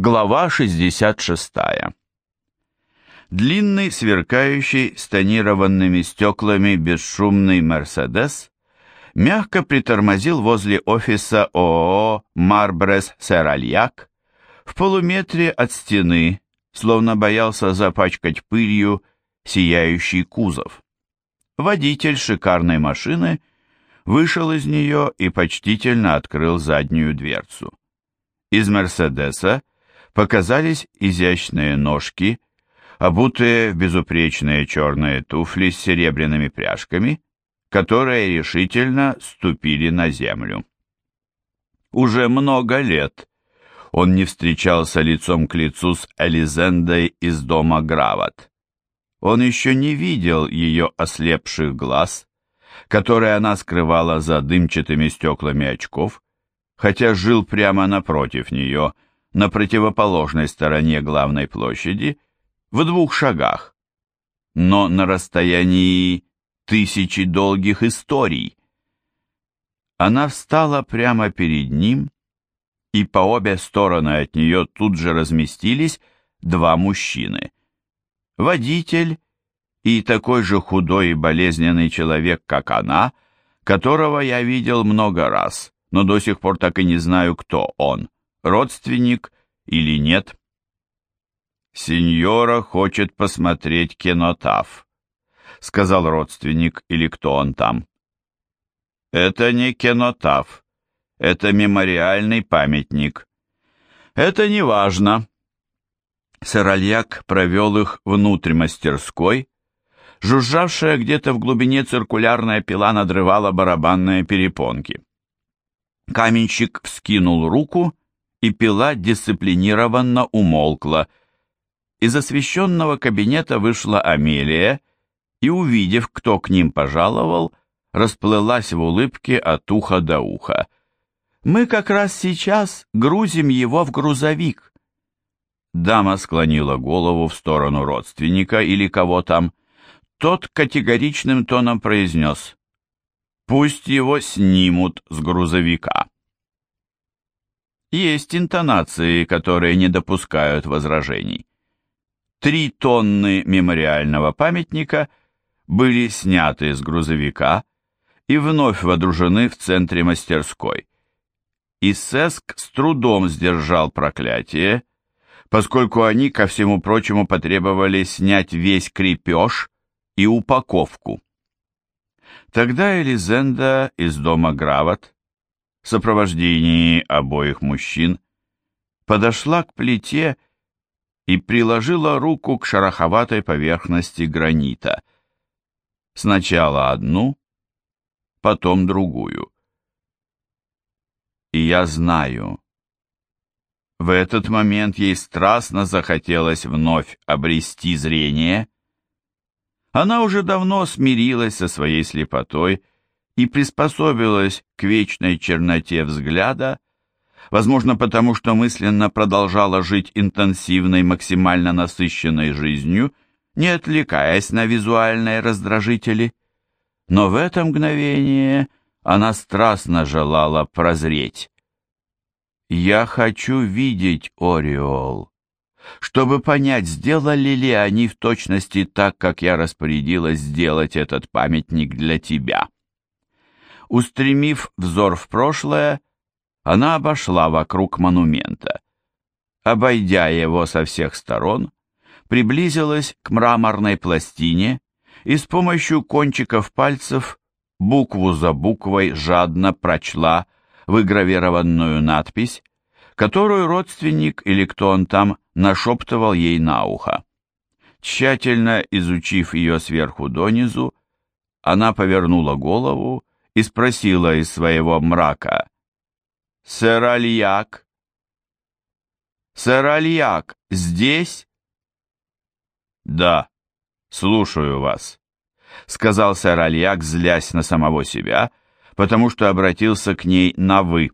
Глава 66. Длинный, сверкающий с тонированными стеклами бесшумный «Мерседес» мягко притормозил возле офиса ООО «Марбрес Серальяк» в полуметре от стены, словно боялся запачкать пылью сияющий кузов. Водитель шикарной машины вышел из нее и почтительно открыл заднюю дверцу. Из «Мерседеса» показались изящные ножки, обутые в безупречные черные туфли с серебряными пряжками, которые решительно ступили на землю. Уже много лет он не встречался лицом к лицу с Элизендой из дома Грават. Он еще не видел ее ослепших глаз, которые она скрывала за дымчатыми стеклами очков, хотя жил прямо напротив нее – на противоположной стороне главной площади, в двух шагах, но на расстоянии тысячи долгих историй. Она встала прямо перед ним, и по обе стороны от нее тут же разместились два мужчины. Водитель и такой же худой и болезненный человек, как она, которого я видел много раз, но до сих пор так и не знаю, кто он родственник или нет. «Сеньора хочет посмотреть кинотав», — сказал родственник или кто он там. «Это не кинотав, это мемориальный памятник. Это не важно». Сырольяк провел их внутрь мастерской. Жужжавшая где-то в глубине циркулярная пила надрывала барабанные перепонки. Каменщик вскинул руку и пила дисциплинированно умолкла. Из освещенного кабинета вышла Амелия и, увидев, кто к ним пожаловал, расплылась в улыбке от уха до уха. «Мы как раз сейчас грузим его в грузовик». Дама склонила голову в сторону родственника или кого там. Тот категоричным тоном произнес «Пусть его снимут с грузовика». Есть интонации, которые не допускают возражений. Три тонны мемориального памятника были сняты с грузовика и вновь водружены в центре мастерской. И Сеск с трудом сдержал проклятие, поскольку они, ко всему прочему, потребовали снять весь крепеж и упаковку. Тогда Элизенда из дома Грават сопровождении обоих мужчин, подошла к плите и приложила руку к шероховатой поверхности гранита. Сначала одну, потом другую. И я знаю. В этот момент ей страстно захотелось вновь обрести зрение. Она уже давно смирилась со своей слепотой и приспособилась к вечной черноте взгляда, возможно потому, что мысленно продолжала жить интенсивной, максимально насыщенной жизнью, не отвлекаясь на визуальные раздражители. Но в это мгновение она страстно желала прозреть. «Я хочу видеть Ореол», чтобы понять, сделали ли они в точности так, как я распорядилась сделать этот памятник для тебя. Устремив взор в прошлое, она обошла вокруг монумента. Обойдя его со всех сторон, приблизилась к мраморной пластине и с помощью кончиков пальцев букву за буквой жадно прочла выгравированную надпись, которую родственник или кто он там нашептывал ей на ухо. Тщательно изучив ее сверху донизу, она повернула голову и спросила из своего мрака. «Сэр Альяк?» «Сэр Альяк здесь?» «Да, слушаю вас», — сказал сэр Альяк, злясь на самого себя, потому что обратился к ней на «вы».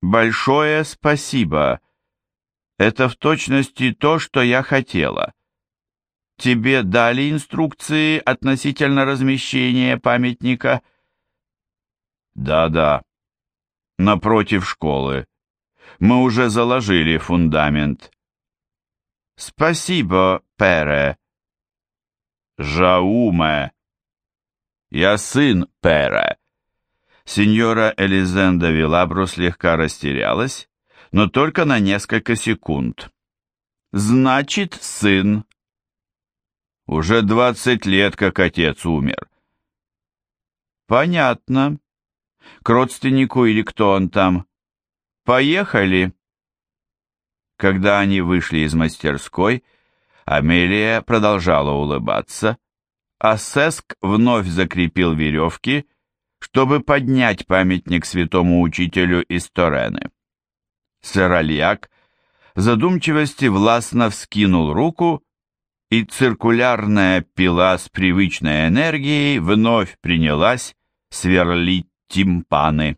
«Большое спасибо. Это в точности то, что я хотела. Тебе дали инструкции относительно размещения памятника?» Да-да, напротив школы. Мы уже заложили фундамент. Спасибо, Пере. Жауме. Я сын Пере. Сеньора Элизенда Вилабру слегка растерялась, но только на несколько секунд. Значит, сын. Уже двадцать лет, как отец умер. Понятно. К родственнику или кто он там? Поехали. Когда они вышли из мастерской, Амелия продолжала улыбаться, а Сеск вновь закрепил веревки, чтобы поднять памятник святому учителю из Торены. Сыральяк в задумчивости властно вскинул руку, и циркулярная пила с привычной энергией вновь принялась сверлить тимпаны.